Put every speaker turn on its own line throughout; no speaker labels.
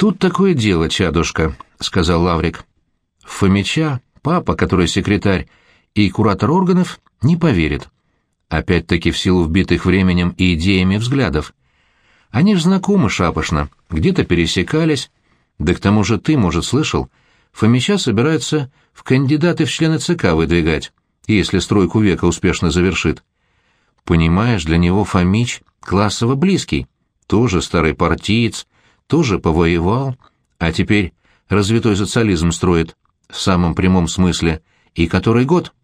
«Тут такое дело, чадушка», — сказал Лаврик. «Фомича, папа, который секретарь, и куратор органов, не поверит. Опять-таки в силу вбитых временем и идеями взглядов. Они ж знакомы шапошно, где-то пересекались. Да к тому же ты, может, слышал, Фомича собираются в кандидаты в члены ЦК выдвигать, если стройку века успешно завершит. Понимаешь, для него Фомич классово близкий, тоже старый партиец, тоже повоевал, а теперь развитой социализм строит в самом прямом смысле, и который год?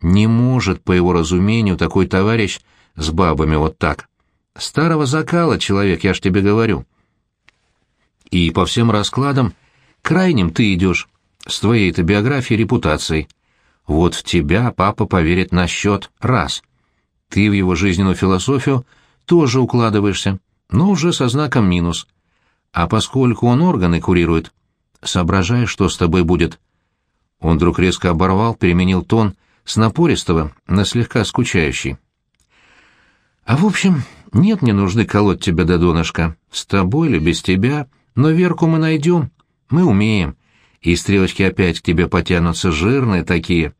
Не может, по его разумению, такой товарищ с бабами вот так. Старого закала человек, я ж тебе говорю. И по всем раскладам крайним ты идешь, с твоей-то биографией репутацией. Вот в тебя папа поверит на счет раз. Ты в его жизненную философию тоже укладываешься, но уже со знаком минус. А поскольку он органы курирует, соображай, что с тобой будет. Он вдруг резко оборвал, переменил тон с напористого на слегка скучающий. А в общем, нет мне нужды колоть тебя до донышка. С тобой или без тебя, но Верку мы найдем. Мы умеем и стрелочки опять к тебе потянутся жирные такие.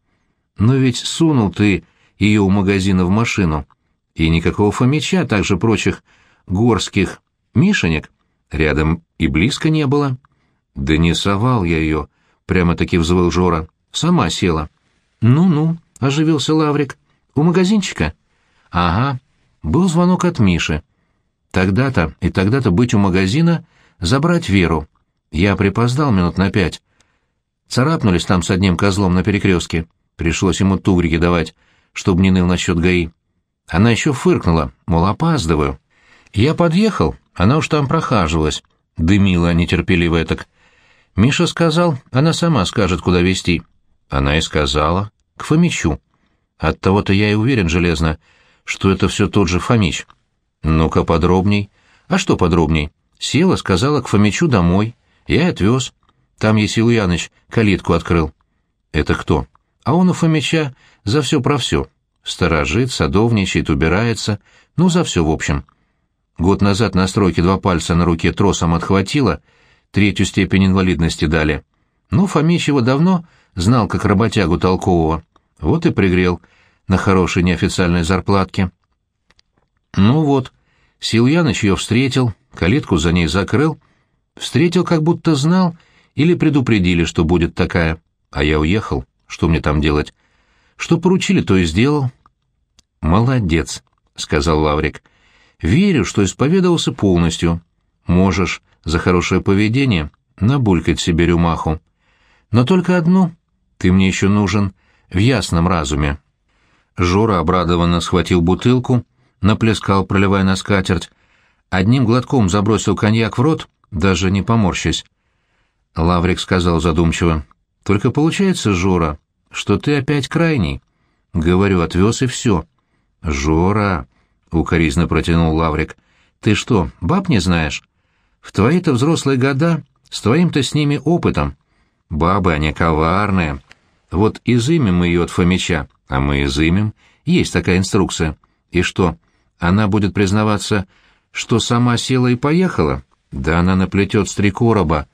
Но ведь сунул ты ее у магазина в машину, и никакого Фомича, также прочих горских мишенек, рядом и близко не было. Да не совал я ее, прямо-таки взвыл Жора, сама села. Ну-ну, оживился Лаврик, у магазинчика? Ага, был звонок от Миши. Тогда-то и тогда-то быть у магазина, забрать Веру. Я припоздал минут на пять, Царапнулись там с одним козлом на перекрестке. Пришлось ему тугрики давать, чтобы не ныл насчет ГАИ. Она еще фыркнула, мол, опаздываю. Я подъехал, она уж там прохаживалась. Дымила нетерпеливая так. Миша сказал, она сама скажет, куда везти. Она и сказала. К Фомичу. Оттого-то я и уверен железно, что это все тот же Фомич. Ну-ка подробней. А что подробней? Села, сказала к Фомичу домой. Я и отвез. Там Есил Яныч калитку открыл. Это кто? А он у Фомича за все про все. Сторожит, садовничает, убирается. Ну, за все в общем. Год назад на стройке два пальца на руке тросом отхватило, третью степень инвалидности дали. Ну, Фомич его давно знал как работягу толкового. Вот и пригрел на хорошей неофициальной зарплатке. Ну вот, Силуяныч ее встретил, калитку за ней закрыл, встретил, как будто знал, или предупредили, что будет такая. А я уехал. Что мне там делать? Что поручили, то и сделал. Молодец, сказал Лаврик. Верю, что исповедовался полностью. Можешь за хорошее поведение набулькать себе рюмаху. Но только одну. Ты мне еще нужен в ясном разуме. Жора обрадованно схватил бутылку, наплескал, проливая на скатерть, одним глотком забросил коньяк в рот, даже не поморщась. Лаврик сказал задумчиво. «Только получается, Жора, что ты опять крайний. Говорю, отвез и все». «Жора», — укоризно протянул Лаврик, — «ты что, баб не знаешь? В твои-то взрослые года, с твоим-то с ними опытом. Бабы, они коварные. Вот изымем мы ее от Фомича, а мы изымем. Есть такая инструкция. И что, она будет признаваться, что сама села и поехала? Да она наплетет с три короба»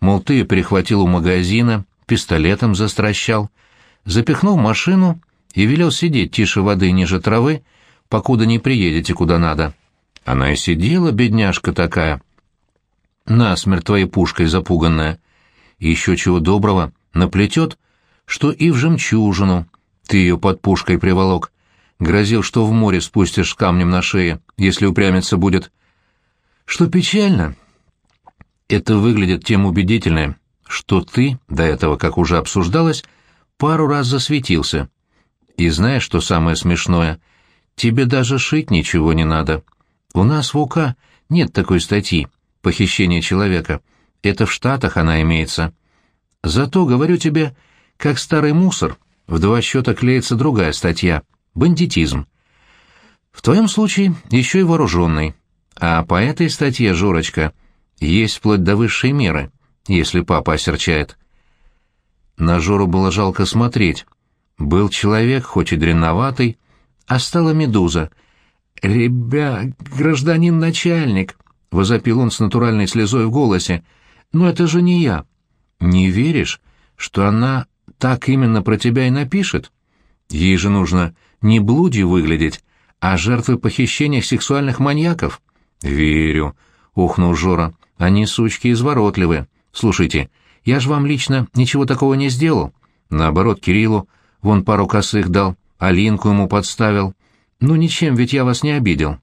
мол, ты перехватил у магазина, пистолетом застращал, запихнул машину и велел сидеть тише воды ниже травы, покуда не приедете куда надо. Она и сидела, бедняжка такая, насмерть твоей пушкой запуганная. Еще чего доброго наплетет, что и в жемчужину ты ее под пушкой приволок. Грозил, что в море спустишь с камнем на шее, если упрямиться будет. Что печально, это выглядит тем убедительнее, что ты, до этого, как уже обсуждалось, пару раз засветился. И знаешь, что самое смешное? Тебе даже шить ничего не надо. У нас в УК нет такой статьи «Похищение человека». Это в Штатах она имеется. Зато, говорю тебе, как старый мусор, в два счета клеится другая статья — бандитизм. В твоем случае еще и вооруженный. А по этой статье, Жорочка — есть вплоть до высшей меры, если папа осерчает. На Жору было жалко смотреть. Был человек, хоть и дренноватый, а стала медуза. «Ребя, гражданин начальник!» — возопил он с натуральной слезой в голосе. Но это же не я. Не веришь, что она так именно про тебя и напишет? Ей же нужно не блудью выглядеть, а жертвой похищения сексуальных маньяков. Верю, ухнул Жора. Они сучки изворотливые. Слушайте, я же вам лично ничего такого не сделал. Наоборот, Кириллу вон пару косых дал, Алинку ему подставил. Ну ничем, ведь я вас не обидел.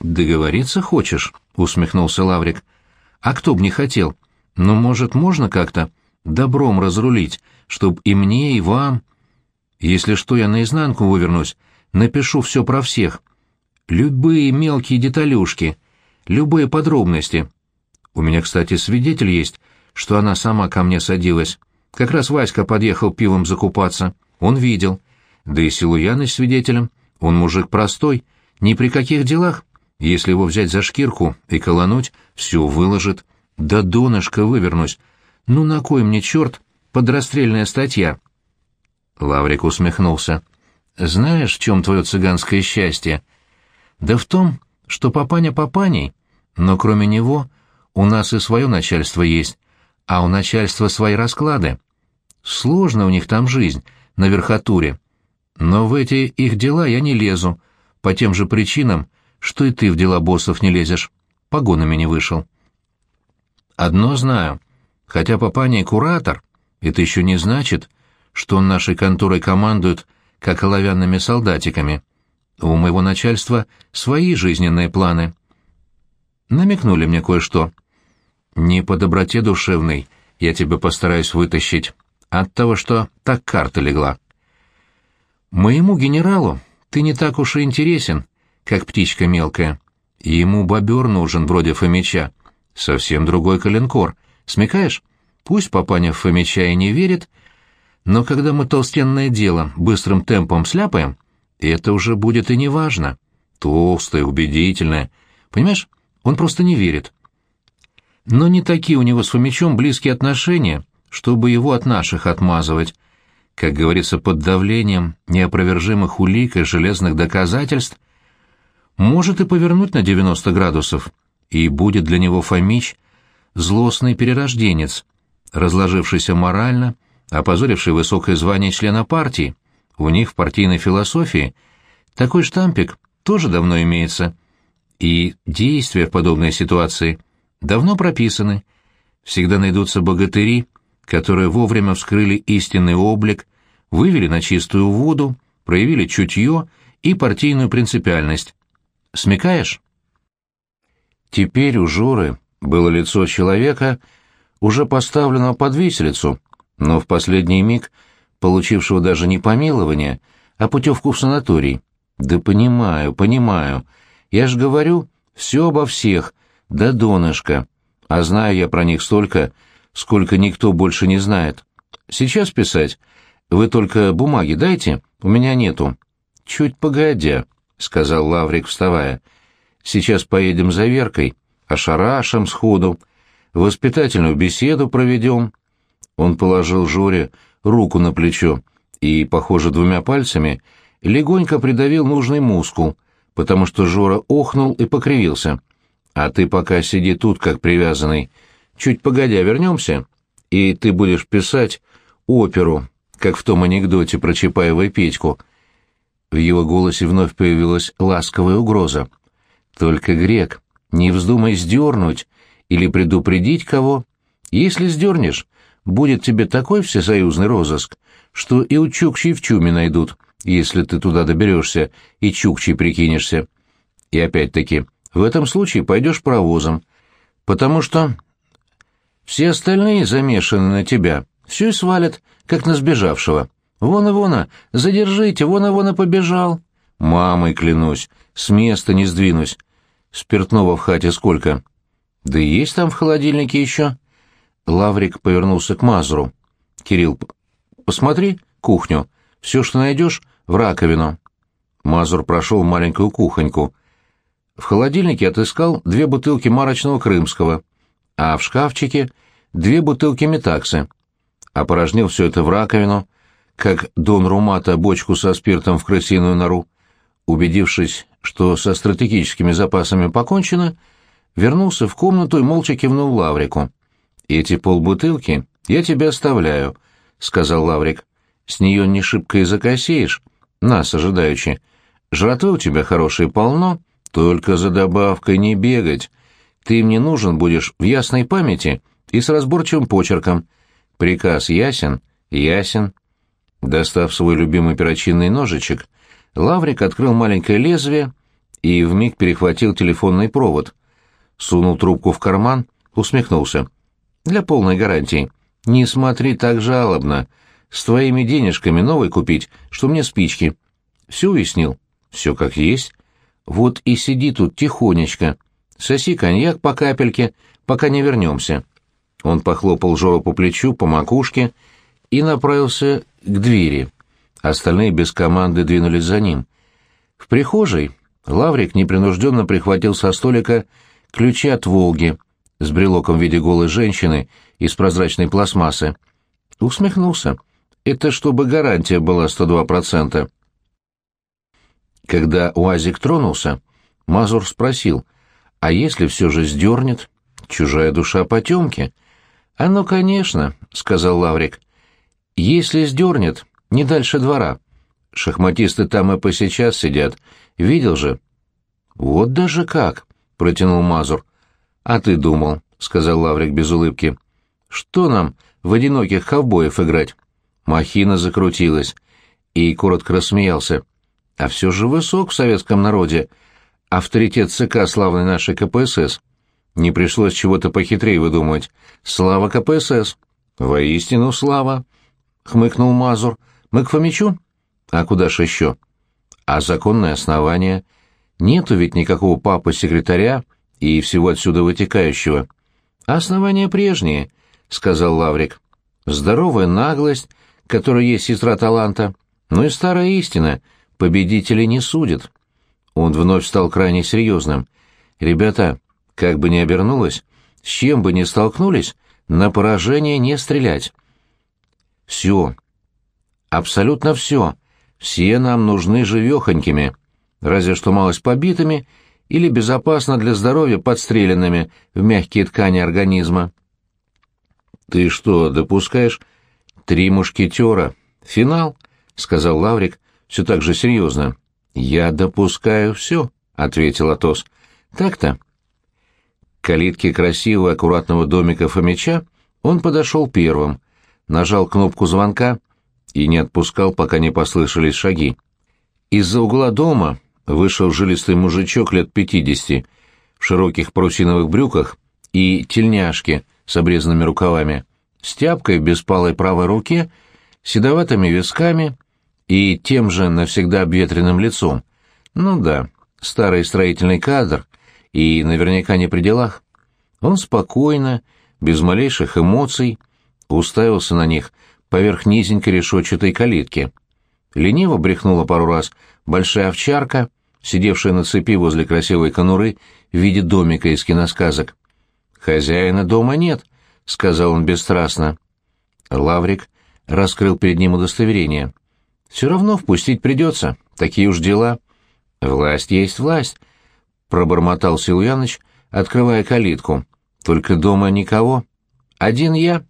Договориться хочешь? усмехнулся Лаврик. А кто б не хотел? Но, может, можно как-то добром разрулить, чтоб и мне, и вам... Если что, я наизнанку вывернусь, напишу все про всех. Любые мелкие деталюшки, любые подробности. У меня, кстати, свидетель есть, что она сама ко мне садилась. Как раз Васька подъехал пивом закупаться. Он видел. Да и Силуяныч свидетелем. Он мужик простой, ни при каких делах. Если его взять за шкирку и колонуть, все выложит. Да донышко вывернусь. Ну на кой мне черт подрастрельная статья? Лаврик усмехнулся. Знаешь, в чем твое цыганское счастье? Да в том, что папаня папаней, но кроме него у нас и свое начальство есть, а у начальства свои расклады. Сложно у них там жизнь, на верхотуре. Но в эти их дела я не лезу, по тем же причинам, что и ты в дела боссов не лезешь. Погонами не вышел. Одно знаю. Хотя папаня и куратор, это еще не значит, что он нашей конторой командует, как оловянными солдатиками. У моего начальства свои жизненные планы. Намекнули мне кое-что. Не по доброте душевной я тебя постараюсь вытащить, а от того, что так карта легла. Моему генералу ты не так уж и интересен, как птичка мелкая. Ему бобер нужен, вроде Фомича. Совсем другой коленкор. Смекаешь? Пусть папаня в Фомича и не верит, но когда мы толстенное дело быстрым темпом сляпаем, это уже будет и не важно. Толстое, убедительное. Понимаешь, он просто не верит. Но не такие у него с Фомичом близкие отношения, чтобы его от наших отмазывать. Как говорится, под давлением неопровержимых улик и железных доказательств может и повернуть на 90 градусов, и будет для него Фомич злостный перерожденец, разложившийся морально, опозоривший высокое звание члена партии. У них в партийной философии такой штампик тоже давно имеется. И действия в подобной ситуации давно прописаны. Всегда найдутся богатыри, которые вовремя вскрыли истинный облик, вывели на чистую воду, проявили чутье и партийную принципиальность. Смекаешь? Теперь у Жоры было лицо человека, уже поставленного под виселицу, но в последний миг получившего даже не помилование, а путевку в санаторий. Да понимаю, понимаю. Я ж говорю, все обо всех, да донышко. А знаю я про них столько, сколько никто больше не знает. Сейчас писать? Вы только бумаги дайте, у меня нету. Чуть погодя, — сказал Лаврик, вставая. Сейчас поедем за Веркой, ошарашим сходу, воспитательную беседу проведем. Он положил Жоре руку на плечо и, похоже, двумя пальцами легонько придавил нужный мускул, потому что Жора охнул и покривился. «А ты пока сиди тут, как привязанный. Чуть погодя вернемся, и ты будешь писать оперу, как в том анекдоте про Чапаева и Петьку». В его голосе вновь появилась ласковая угроза. «Только, Грек, не вздумай сдернуть или предупредить кого. Если сдернешь, будет тебе такой всесоюзный розыск, что и у Чукчи в Чуме найдут, если ты туда доберешься и Чукчи прикинешься. И опять-таки, в этом случае пойдешь провозом, потому что все остальные замешаны на тебя, все и свалят, как на сбежавшего. Вон и вон, задержите, вон и вон побежал. Мамой клянусь, с места не сдвинусь. Спиртного в хате сколько? Да есть там в холодильнике еще. Лаврик повернулся к Мазуру. «Кирилл, посмотри кухню. Все, что найдешь, в раковину». Мазур прошел маленькую кухоньку. В холодильнике отыскал две бутылки марочного крымского, а в шкафчике две бутылки метаксы. Опорожнил все это в раковину, как Дон Румата бочку со спиртом в крысиную нору. Убедившись, что со стратегическими запасами покончено, вернулся в комнату и молча кивнул Лаврику. «Эти полбутылки я тебе оставляю», — сказал Лаврик. «С нее не шибко и закосеешь, нас ожидаючи. Жратвы у тебя хорошие полно, только за добавкой не бегать. Ты мне нужен будешь в ясной памяти и с разборчивым почерком. Приказ ясен? Ясен». Достав свой любимый перочинный ножичек, Лаврик открыл маленькое лезвие и вмиг перехватил телефонный провод. Сунул трубку в карман, усмехнулся. «Для полной гарантии. Не смотри так жалобно. С твоими денежками новый купить, что мне спички. Все уяснил? Все как есть. Вот и сиди тут тихонечко. Соси коньяк по капельке, пока не вернемся». Он похлопал Жору по плечу, по макушке и направился к двери. Остальные без команды двинулись за ним. В прихожей Лаврик непринужденно прихватил со столика ключи от «Волги» с брелоком в виде голой женщины из прозрачной пластмассы. Усмехнулся. Это чтобы гарантия была 102%. Когда УАЗик тронулся, Мазур спросил, а если все же сдернет? Чужая душа потемки? А ну, конечно, — сказал Лаврик. Если сдернет, не дальше двора. Шахматисты там и по сейчас сидят. Видел же? Вот даже как, — протянул Мазур. А ты думал, — сказал Лаврик без улыбки. Что нам в одиноких ковбоев играть? Махина закрутилась. И коротко рассмеялся. А все же высок в советском народе. Авторитет ЦК славной нашей КПСС. Не пришлось чего-то похитрее выдумывать. Слава КПСС. Воистину слава. — хмыкнул Мазур. «Мы к Фомичу? А куда ж еще? А законное основание? Нету ведь никакого папы-секретаря и всего отсюда вытекающего. Основания прежние», — сказал Лаврик. «Здоровая наглость, которая есть сестра таланта, но и старая истина, победители не судят». Он вновь стал крайне серьезным. «Ребята, как бы ни обернулось, с чем бы ни столкнулись, на поражение не стрелять». Все. Абсолютно все. Все нам нужны живехонькими. Разве что малость побитыми или безопасно для здоровья подстреленными в мягкие ткани организма. «Ты что, допускаешь?» «Три мушкетера. Финал», — сказал Лаврик все так же серьезно. «Я допускаю все», — ответил Атос. «Так-то». К калитке красивого аккуратного домика Фомича он подошел первым, нажал кнопку звонка и не отпускал, пока не послышались шаги. Из-за угла дома вышел жилистый мужичок лет пятидесяти, в широких парусиновых брюках и тельняшке с обрезанными рукавами, с тяпкой в беспалой правой руке, седоватыми висками и тем же навсегда обветренным лицом. Ну да, старый строительный кадр и наверняка не при делах. Он спокойно, без малейших эмоций, уставился на них поверх низенькой решетчатой калитки. Лениво брехнула пару раз большая овчарка, сидевшая на цепи возле красивой конуры в виде домика из киносказок. «Хозяина дома нет», — сказал он бесстрастно. Лаврик раскрыл перед ним удостоверение. «Все равно впустить придется, такие уж дела». «Власть есть власть», — пробормотал Силуяныч, открывая калитку. «Только дома никого. Один я».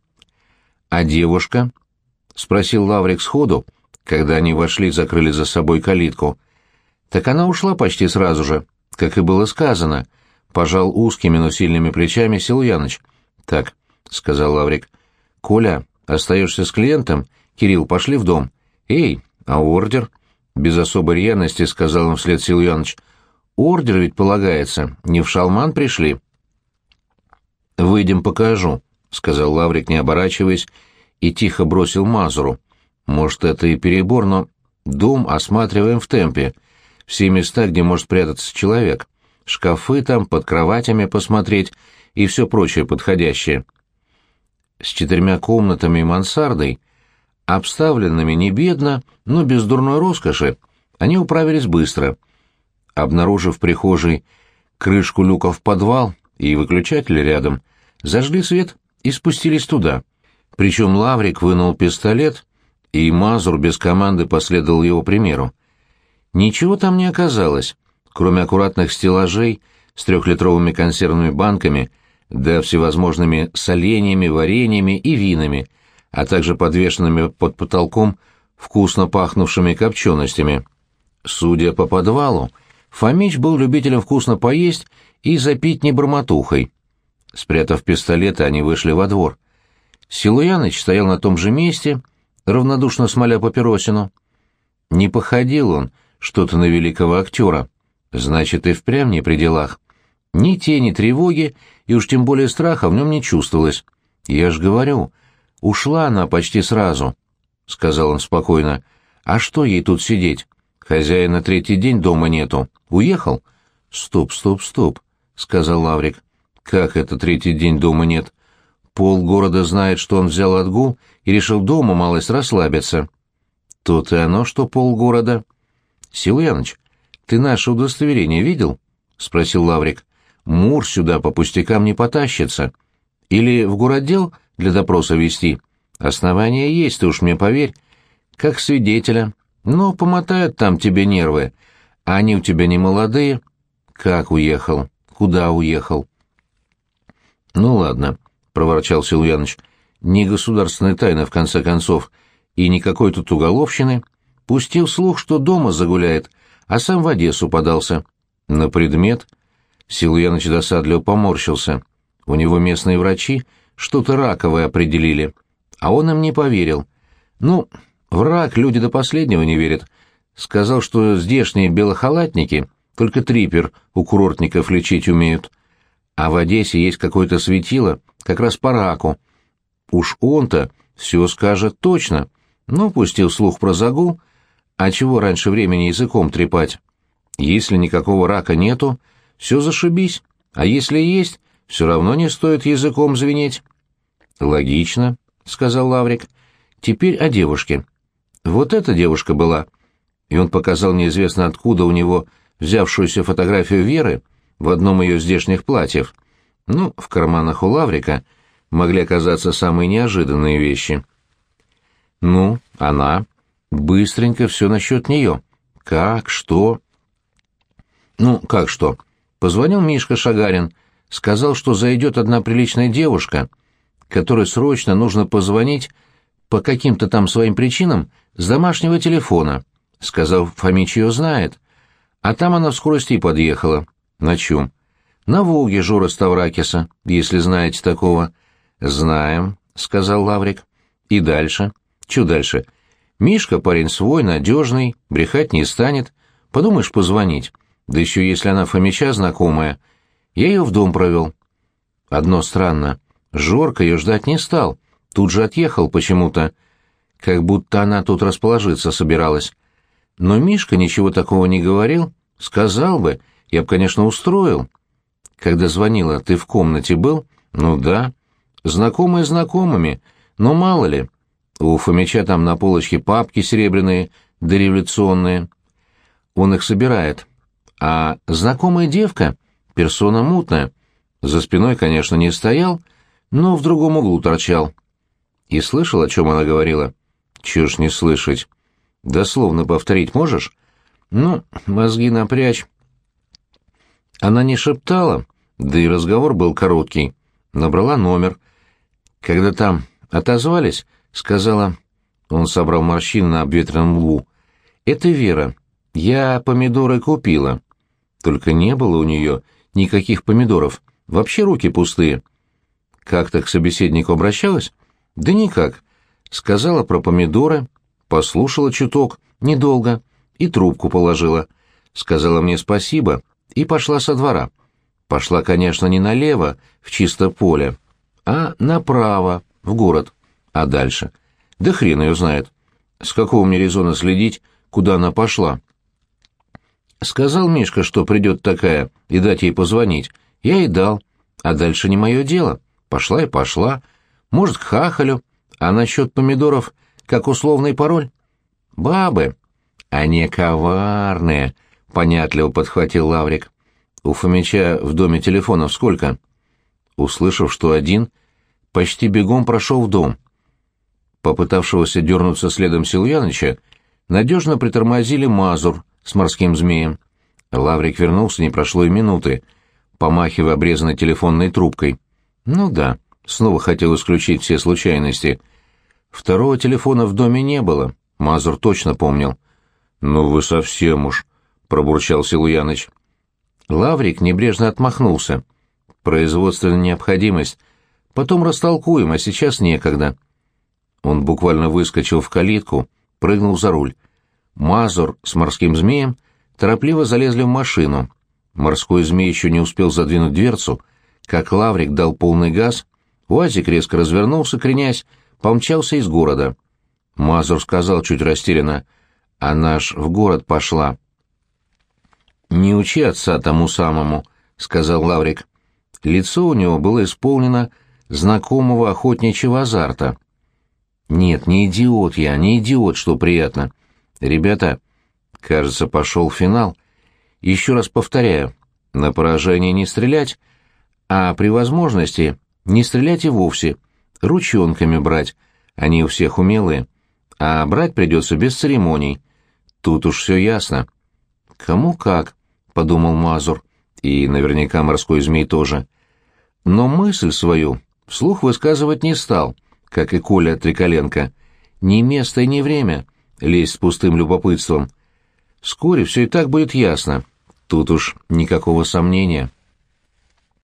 «А девушка?» — спросил Лаврик сходу, когда они вошли и закрыли за собой калитку. «Так она ушла почти сразу же, как и было сказано», — пожал узкими, но сильными плечами Силуяныч. «Так», — сказал Лаврик. «Коля, остаешься с клиентом? Кирилл, пошли в дом». «Эй, а ордер?» — без особой рьяности сказал им вслед Силуяныч. «Ордер ведь полагается, не в шалман пришли». «Выйдем, покажу», — сказал Лаврик, не оборачиваясь, и тихо бросил Мазуру. «Может, это и перебор, но дом осматриваем в темпе. Все места, где может прятаться человек. Шкафы там, под кроватями посмотреть и все прочее подходящее». С четырьмя комнатами и мансардой, обставленными не бедно, но без дурной роскоши, они управились быстро. Обнаружив прихожей крышку люка в подвал и выключатель рядом, зажгли свет и спустились туда. Причем Лаврик вынул пистолет, и Мазур без команды последовал его примеру. Ничего там не оказалось, кроме аккуратных стеллажей с трехлитровыми консервными банками, да всевозможными соленьями, вареньями и винами, а также подвешенными под потолком вкусно пахнувшими копченостями. Судя по подвалу, Фомич был любителем вкусно поесть и запить небормотухой. Спрятав пистолеты, они вышли во двор. Силуяныч стоял на том же месте, равнодушно смоля папиросину. Не походил он что-то на великого актера. Значит, и впрямь не при делах. Ни тени тревоги, и уж тем более страха в нем не чувствовалось. «Я ж говорю, ушла она почти сразу», — сказал он спокойно. «А что ей тут сидеть? Хозяина третий день дома нету. Уехал?» «Стоп, стоп, стоп», — сказал Лаврик. «Как это третий день дома нет? Пол города знает, что он взял отгул и решил дома малость расслабиться». «Тут и оно, что полгорода». «Силуяныч, ты наше удостоверение видел?» — спросил Лаврик. «Мур сюда по пустякам не потащится. Или в городдел для допроса вести? Основания есть, ты уж мне поверь. Как свидетеля. Но помотают там тебе нервы. А они у тебя не молодые. Как уехал? Куда уехал?» «Ну ладно», — проворчал Силуяныч. «Не государственная тайна, в конце концов, и никакой тут уголовщины. Пустил слух, что дома загуляет, а сам в Одессу подался. На предмет...» Силуяныч досадливо поморщился. У него местные врачи что-то раковое определили, а он им не поверил. Ну, в рак люди до последнего не верят. Сказал, что здешние белохалатники только трипер у курортников лечить умеют. А в Одессе есть какое-то светило, как раз по раку. Уж он-то все скажет точно. Ну, пустил слух про загул, а чего раньше времени языком трепать? Если никакого рака нету, все зашибись, а если есть, все равно не стоит языком звенеть. «Логично», — сказал Лаврик. «Теперь о девушке. Вот эта девушка была». И он показал неизвестно откуда у него взявшуюся фотографию Веры в одном ее здешних платьев. Ну, в карманах у Лаврика могли оказаться самые неожиданные вещи. «Ну, она...» Быстренько все насчет нее. Как, что? Ну, как что? Позвонил Мишка Шагарин, сказал, что зайдет одна приличная девушка, которой срочно нужно позвонить по каким-то там своим причинам с домашнего телефона. Сказал, Фомич ее знает. А там она в скорости подъехала. На чем? На «Волге» Жора Ставракиса, если знаете такого. «Знаем», — сказал Лаврик. «И дальше?» «Чё дальше?» «Мишка парень свой, надежный, брехать не станет. Подумаешь, позвонить. Да еще если она Фомича знакомая. Я ее в дом провел. Одно странно. Жорка ее ждать не стал. Тут же отъехал почему-то. Как будто она тут расположиться собиралась. Но Мишка ничего такого не говорил. Сказал бы, я бы, конечно, устроил. Когда звонила, ты в комнате был? Ну да. Знакомые знакомыми, но мало ли. У Фомича там на полочке папки серебряные, дореволюционные. Он их собирает. А знакомая девка — персона мутная. За спиной, конечно, не стоял, но в другом углу торчал. И слышал, о чем она говорила? Чего ж не слышать? Дословно повторить можешь? Ну, мозги напрячь. Она не шептала, да и разговор был короткий. Набрала номер. Когда там отозвались, сказала... Он собрал морщины на обветренном лбу. «Это Вера. Я помидоры купила. Только не было у нее никаких помидоров. Вообще руки пустые». «Как-то к собеседнику обращалась?» «Да никак. Сказала про помидоры, послушала чуток, недолго, и трубку положила. Сказала мне спасибо и пошла со двора. Пошла, конечно, не налево, в чисто поле, а направо, в город. А дальше? Да хрен ее знает. С какого мне резона следить, куда она пошла? Сказал Мишка, что придет такая, и дать ей позвонить. Я и дал. А дальше не мое дело. Пошла и пошла. Может, к хахалю. А насчет помидоров, как условный пароль? Бабы. Они коварные, понятливо подхватил Лаврик. У Фомича в доме телефонов сколько? Услышав, что один, почти бегом прошел в дом попытавшегося дернуться следом Силуяныча, надежно притормозили Мазур с морским змеем. Лаврик вернулся, не прошло и минуты. помахивая обрезанной телефонной трубкой. Ну да, снова хотел исключить все случайности. Второго телефона в доме не было, Мазур точно помнил. «Ну вы совсем уж», — пробурчал Силуяныч. Лаврик небрежно отмахнулся. «Производственная необходимость. Потом растолкуем, а сейчас некогда». Он буквально выскочил в калитку, прыгнул за руль. Мазур с морским змеем торопливо залезли в машину. Морской змей еще не успел задвинуть дверцу, как Лаврик дал полный газ, УАЗик резко развернулся, кренясь, помчался из города. Мазур сказал чуть растерянно, «Она ж в город пошла». «Не учи отца тому самому», — сказал Лаврик. Лицо у него было исполнено знакомого охотничьего азарта. «Нет, не идиот я, не идиот, что приятно. Ребята, кажется, пошел финал. Еще раз повторяю, на поражение не стрелять, а при возможности не стрелять и вовсе, ручонками брать, они у всех умелые, а брать придется без церемоний. Тут уж все ясно». «Кому как», — подумал Мазур, и наверняка морской змей тоже. Но мысль свою вслух высказывать не стал — как и Коля Триколенко, ни место и ни время лезть с пустым любопытством. Вскоре все и так будет ясно. Тут уж никакого сомнения.